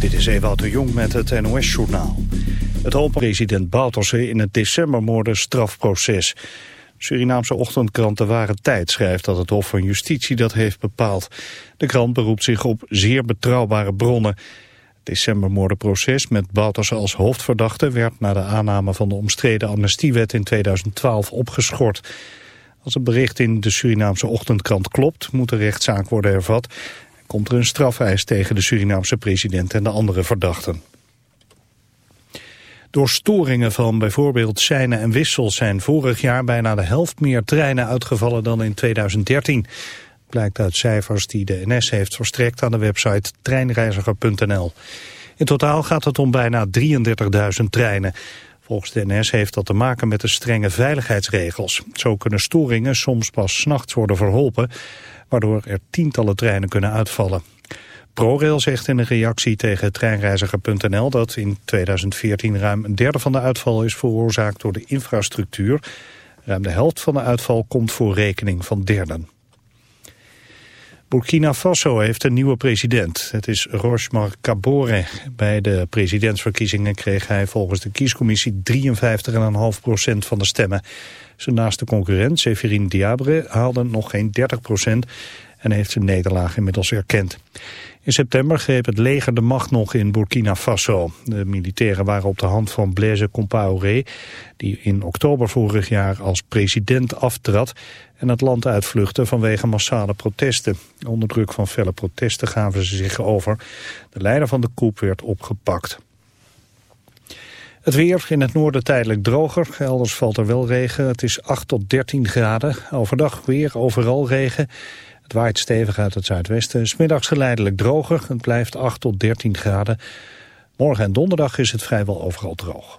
Dit is Ewout de Jong met het NOS-journaal. Het open president Bouterse in het decembermoorden strafproces. Surinaamse ochtendkrant De Ware Tijd schrijft dat het Hof van Justitie dat heeft bepaald. De krant beroept zich op zeer betrouwbare bronnen. Het decembermoordenproces met Bouterse als hoofdverdachte... werd na de aanname van de omstreden amnestiewet in 2012 opgeschort. Als het bericht in de Surinaamse ochtendkrant klopt... moet de rechtszaak worden hervat komt er een strafeis tegen de Surinaamse president en de andere verdachten. Door storingen van bijvoorbeeld seinen en wissels zijn vorig jaar bijna de helft meer treinen uitgevallen dan in 2013. Blijkt uit cijfers die de NS heeft verstrekt aan de website treinreiziger.nl. In totaal gaat het om bijna 33.000 treinen. Volgens de NS heeft dat te maken met de strenge veiligheidsregels. Zo kunnen storingen soms pas s'nachts worden verholpen waardoor er tientallen treinen kunnen uitvallen. ProRail zegt in een reactie tegen treinreiziger.nl dat in 2014 ruim een derde van de uitval is veroorzaakt door de infrastructuur. Ruim de helft van de uitval komt voor rekening van derden. Burkina Faso heeft een nieuwe president. Het is Rochmar Kabore. Bij de presidentsverkiezingen kreeg hij volgens de kiescommissie 53,5% van de stemmen. Zijn naaste concurrent, Severin Diabre, haalde nog geen 30% en heeft zijn nederlaag inmiddels erkend. In september greep het leger de macht nog in Burkina Faso. De militairen waren op de hand van Blaise Compaoré, die in oktober vorig jaar als president aftrad en het land uitvluchtte vanwege massale protesten. Onder druk van felle protesten gaven ze zich over. De leider van de coup werd opgepakt. Het weer in het noorden tijdelijk droger. Elders valt er wel regen. Het is 8 tot 13 graden. Overdag weer overal regen. Het waait stevig uit het zuidwesten. Smiddags geleidelijk droger. Het blijft 8 tot 13 graden. Morgen en donderdag is het vrijwel overal droog.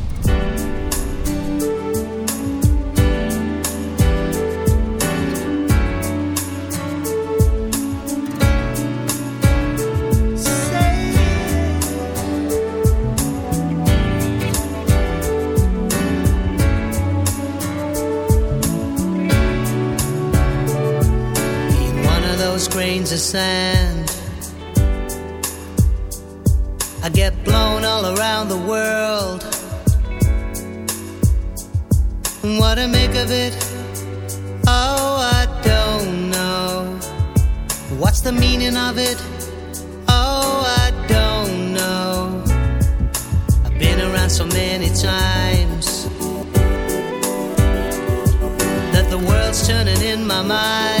Grains of sand. I get blown all around the world. What to make of it? Oh, I don't know. What's the meaning of it? Oh, I don't know. I've been around so many times that the world's turning in my mind.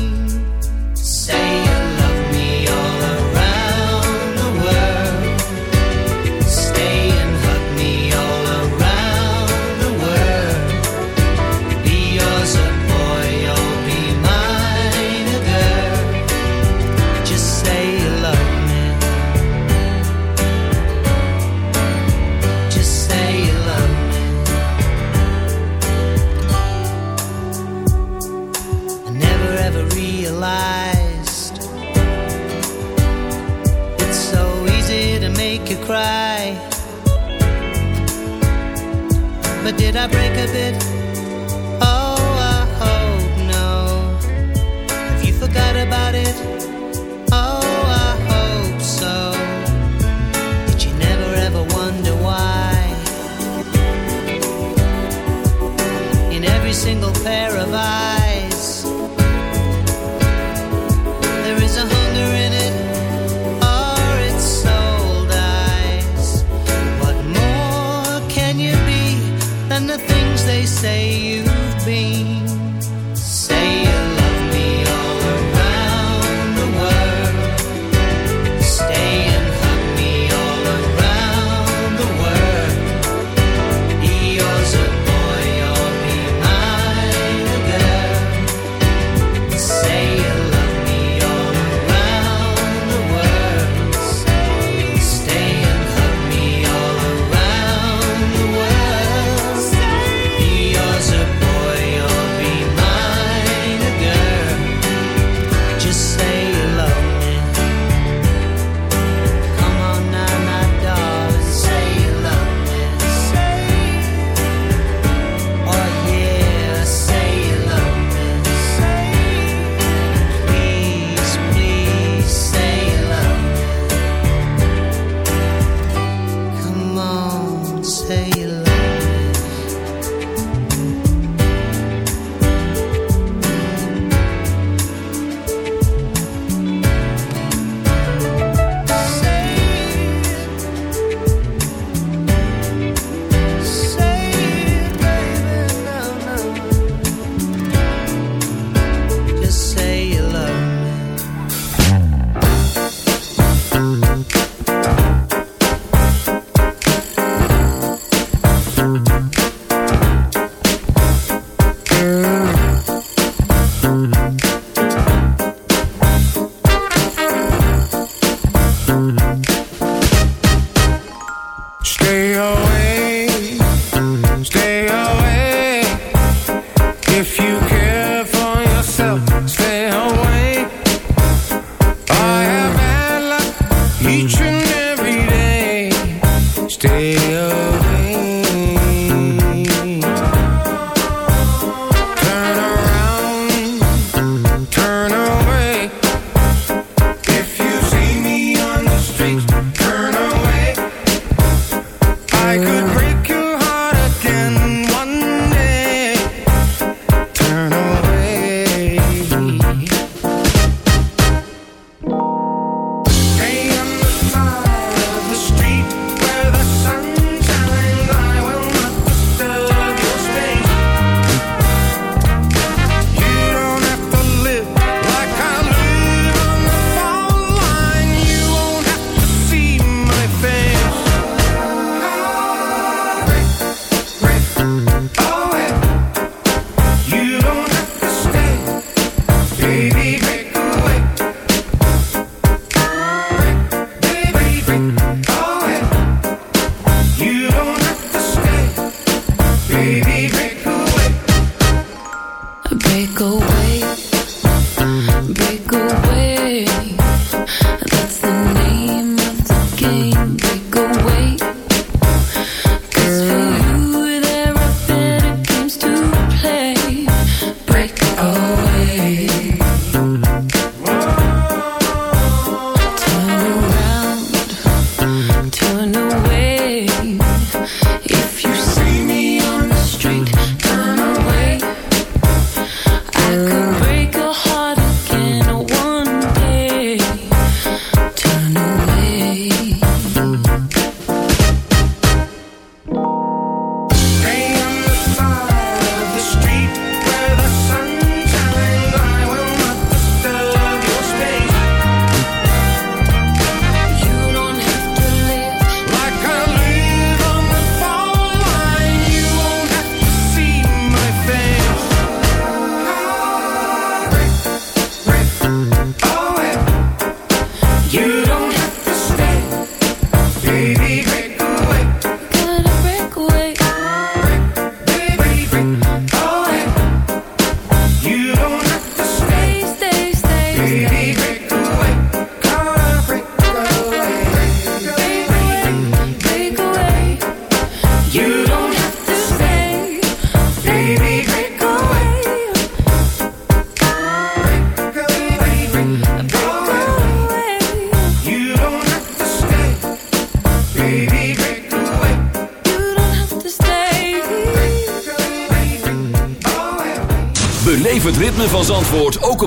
you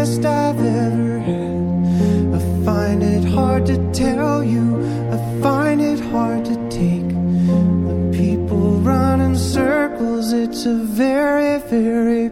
best I've ever had. I find it hard to tell you, I find it hard to take. The people run in circles, it's a very, very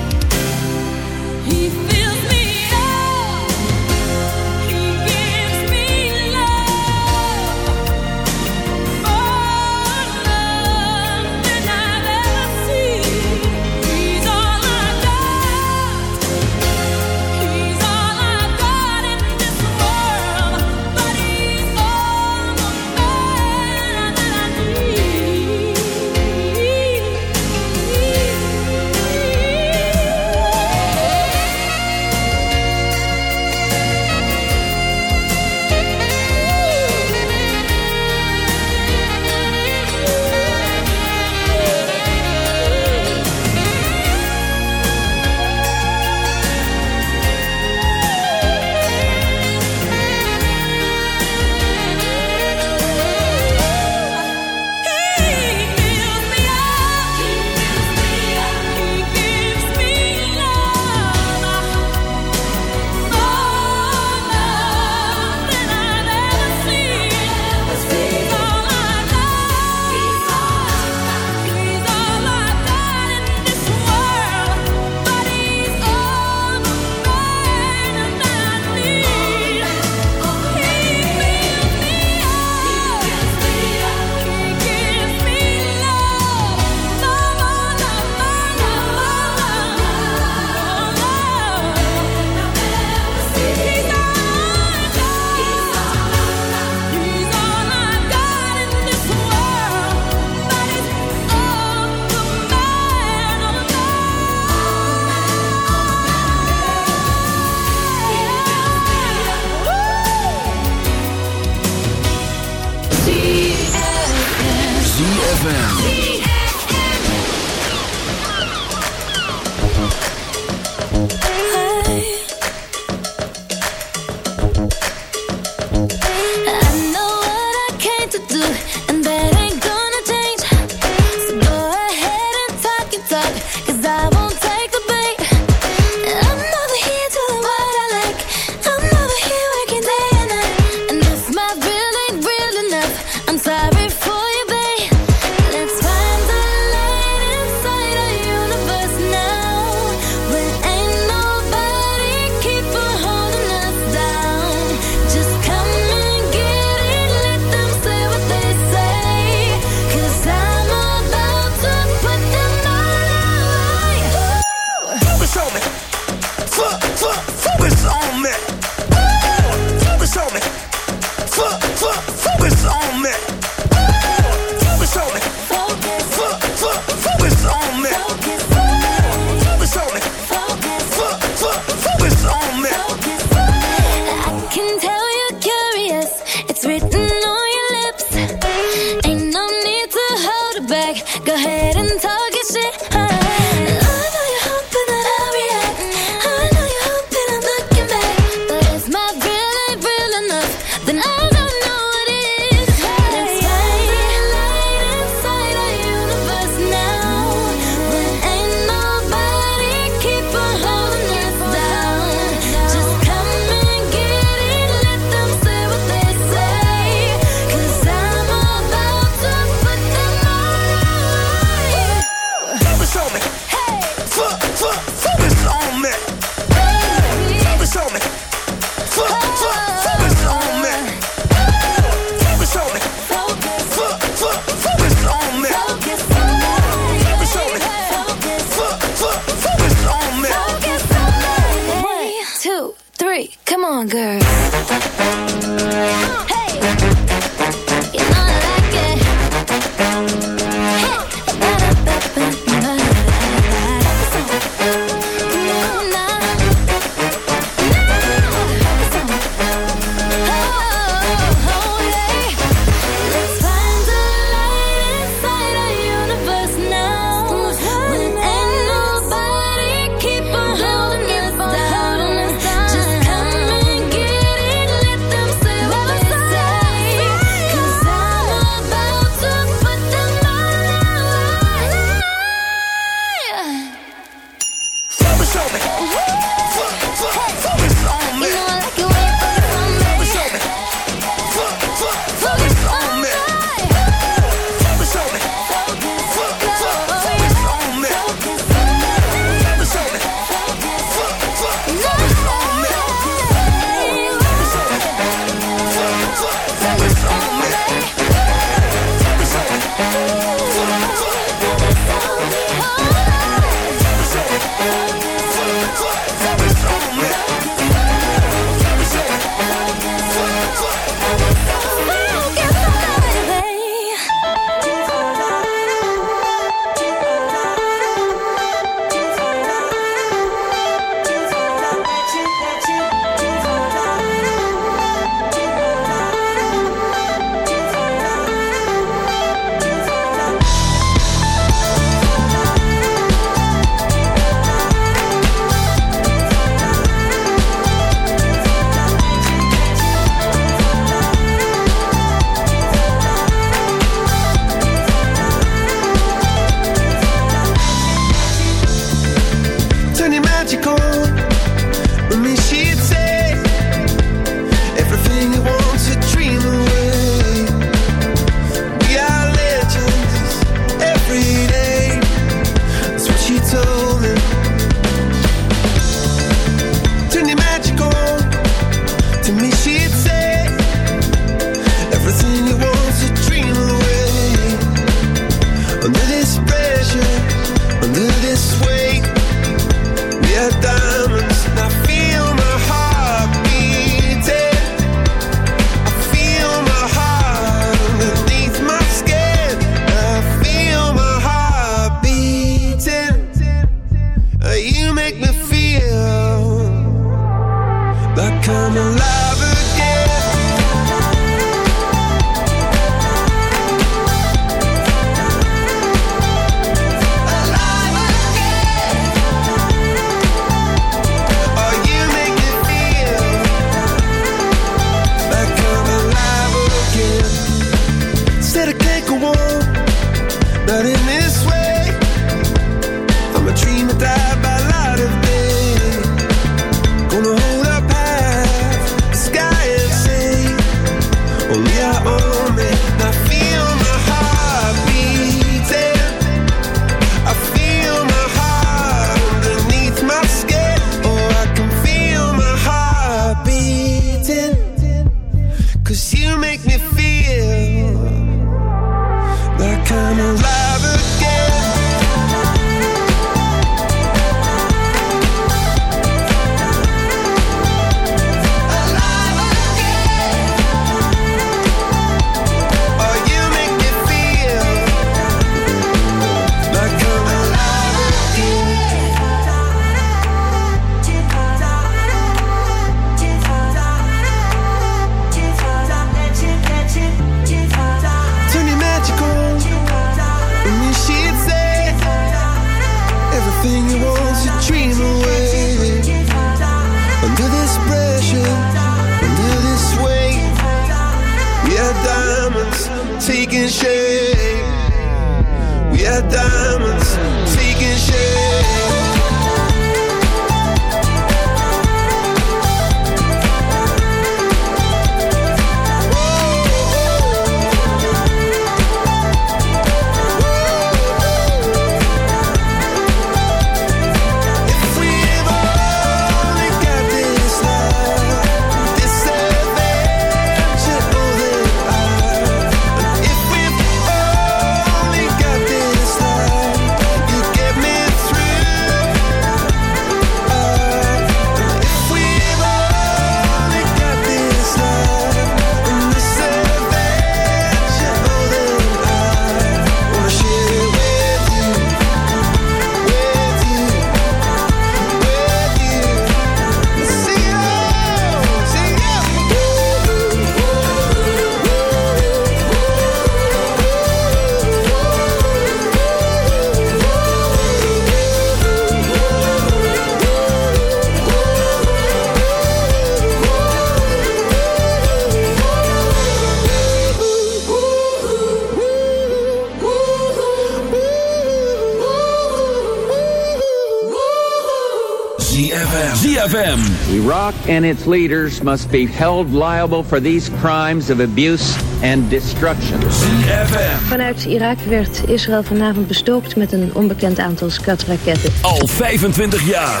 and its leaders must be held liable for these crimes of abuse and destruction. ZFM. Vanuit Irak werd Israël vanavond bestookt met een onbekend aantal skatraketten. Al 25 jaar.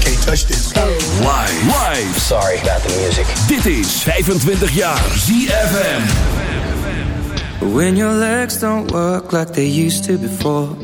Can't touch this. Live. Live. Sorry about the music. Dit is 25 jaar ZFM. When your legs don't work like they used to before.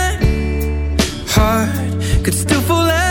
heart could still fall as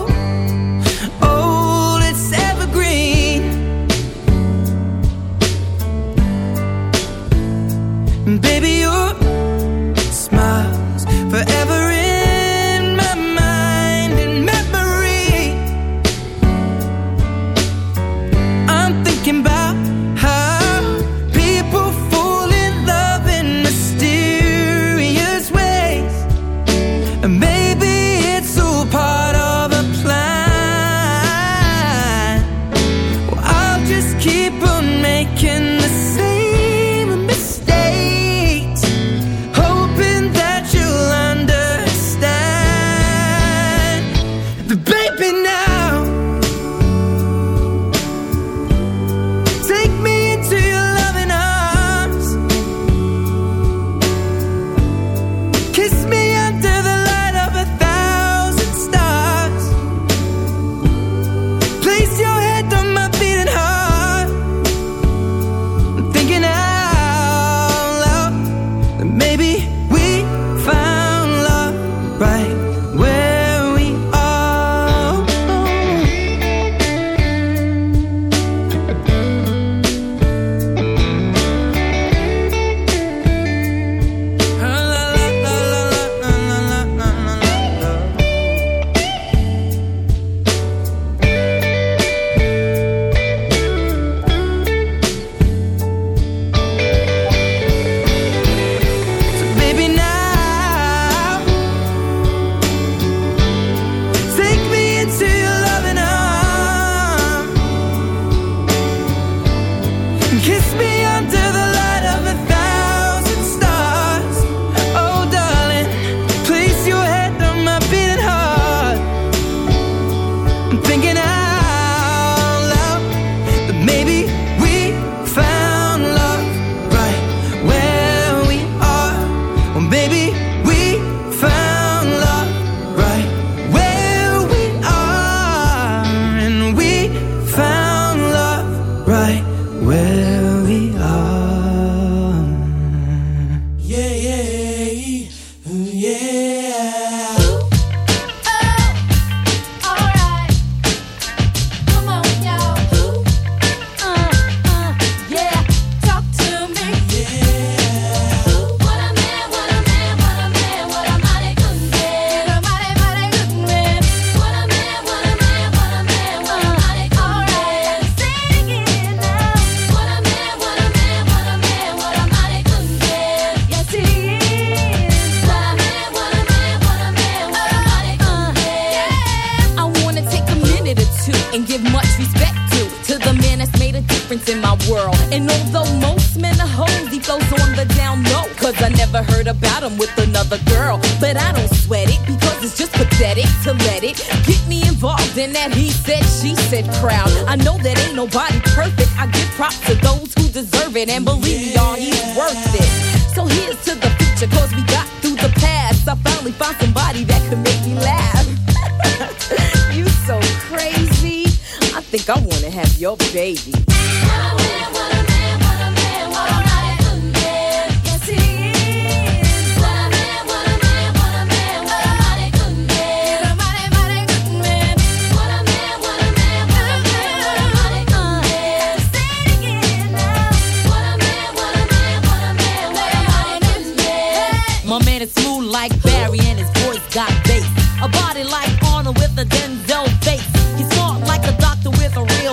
Baby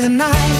The night.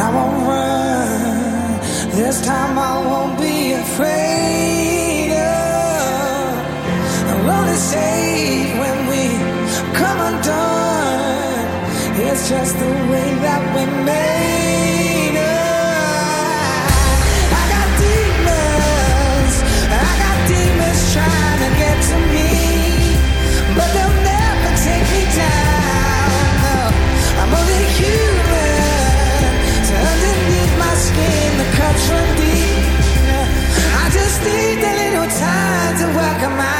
I won't run. This time I won't be afraid. Oh, we're only safe when we come undone. It's just the way that we made it. I got demons. I got demons trying to get to me, but they'll the deep. I just need a little time to work 'em